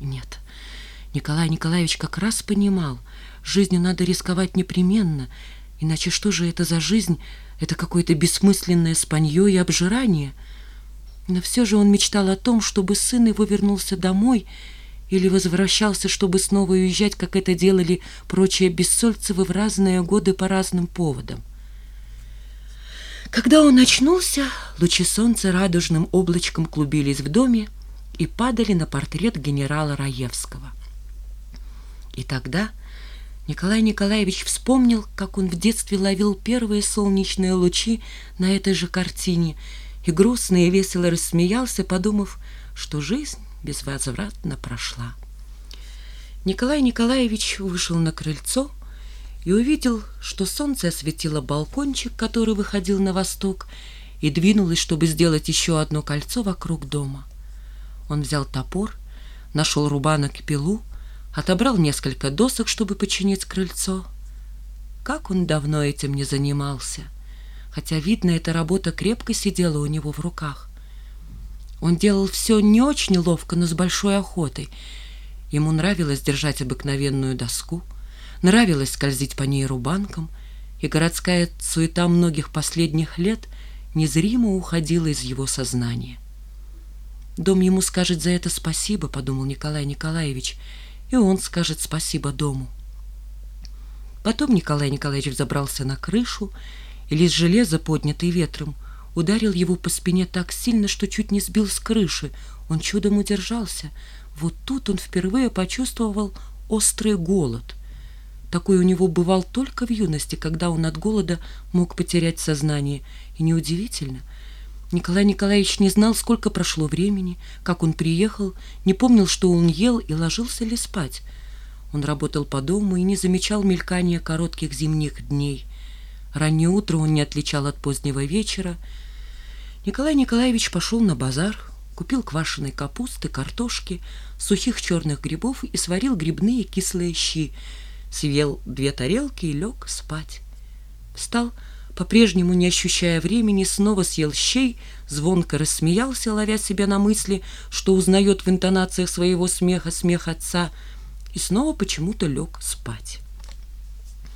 Нет, Николай Николаевич как раз понимал, жизнью надо рисковать непременно, иначе что же это за жизнь? Это какое-то бессмысленное спанье и обжирание. Но все же он мечтал о том, чтобы сын его вернулся домой или возвращался, чтобы снова уезжать, как это делали прочие бессольцевы в разные годы по разным поводам. Когда он очнулся, лучи солнца радужным облачком клубились в доме и падали на портрет генерала Раевского. И тогда Николай Николаевич вспомнил, как он в детстве ловил первые солнечные лучи на этой же картине и грустно и весело рассмеялся, подумав, что жизнь безвозвратно прошла. Николай Николаевич вышел на крыльцо и увидел, что солнце осветило балкончик, который выходил на восток, и двинулось, чтобы сделать еще одно кольцо вокруг дома. Он взял топор, нашел рубанок и пилу, отобрал несколько досок, чтобы починить крыльцо. Как он давно этим не занимался, хотя, видно, эта работа крепко сидела у него в руках. Он делал все не очень ловко, но с большой охотой. Ему нравилось держать обыкновенную доску — Нравилось скользить по ней рубанком, и городская суета многих последних лет незримо уходила из его сознания. «Дом ему скажет за это спасибо», — подумал Николай Николаевич, и он скажет спасибо дому. Потом Николай Николаевич взобрался на крышу, и лист железа, поднятый ветром, ударил его по спине так сильно, что чуть не сбил с крыши. Он чудом удержался. Вот тут он впервые почувствовал острый голод — такой у него бывал только в юности, когда он от голода мог потерять сознание. И неудивительно. Николай Николаевич не знал, сколько прошло времени, как он приехал, не помнил, что он ел и ложился ли спать. Он работал по дому и не замечал мелькания коротких зимних дней. Раннее утро он не отличал от позднего вечера. Николай Николаевич пошел на базар, купил квашеной капусты, картошки, сухих черных грибов и сварил грибные кислые щи – съел две тарелки и лег спать. Встал, по-прежнему не ощущая времени, снова съел щей, звонко рассмеялся, ловя себя на мысли, что узнает в интонациях своего смеха смех отца, и снова почему-то лег спать.